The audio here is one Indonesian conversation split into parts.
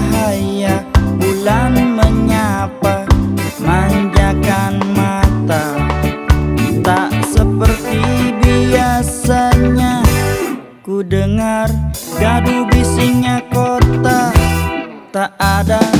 cahaya bulan menyapa manjakan mata. Tak seperti biasanya ku dengar gaduh bisingnya kota. Tak ada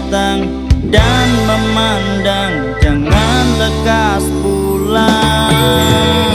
datang dan memandang. Jangan lekas pulang.